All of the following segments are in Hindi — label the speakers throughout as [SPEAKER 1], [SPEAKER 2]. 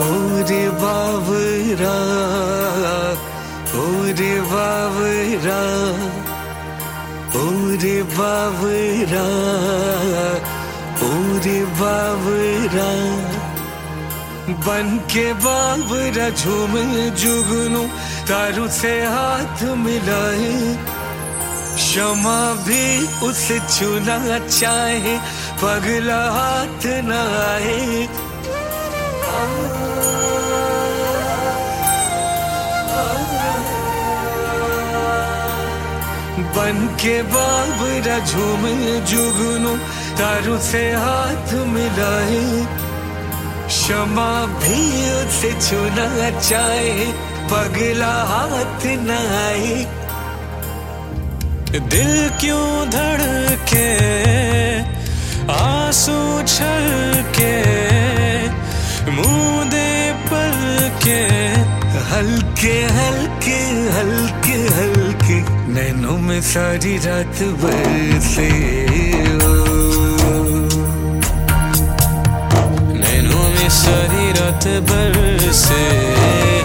[SPEAKER 1] रे बाबरा ओ रे बाबरा ओ रे बाबरा ओ बाबरा बन के बाबरा झूम जुगनू, तारू से हाथ मिलाए। क्षमा भी उसे छूना चाहे, पगला हाथ न आए। बन के बाबरा झूम जुगनू, तारू से हाथ मिलाए। क्षमा भी उसे छूना चाहे, पगला हाथ न आए। दिल क्यों धड़के, आँसू हल्के हल्के हल्के हल्के, नैनों में सारी रात बरसे ओ नैनों में सारी रात बरसे।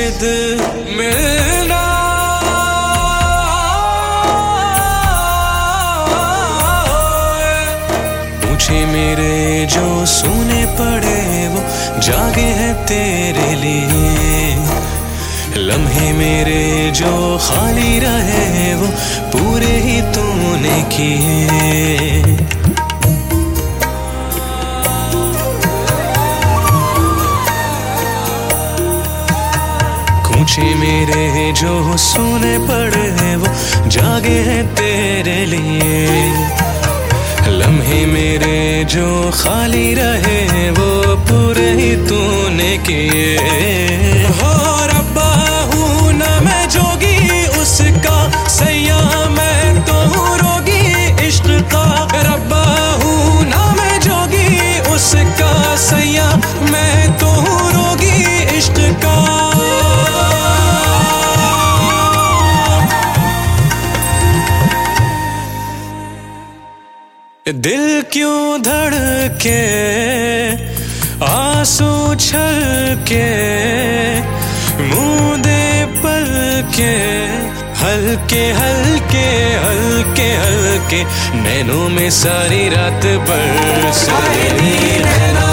[SPEAKER 1] बिद मिलना। पूछे मेरे जो सोने पड़े वो जागे हैं तेरे लिए। लम्हे मेरे जो खाली रहे वो पूरे ही तूने किए। पूछे मेरे जो सोने पड़े हैं वो जागे हैं तेरे लिए। लम्हे मेरे जो खाली रहे हैं वो पूरे ही तूने किए। हो दिल क्यों धड़के, आँसू छल के मुदे पल के हल्के हल्के हल्के हल्के, नैनों में सारी रात बरसे। नैना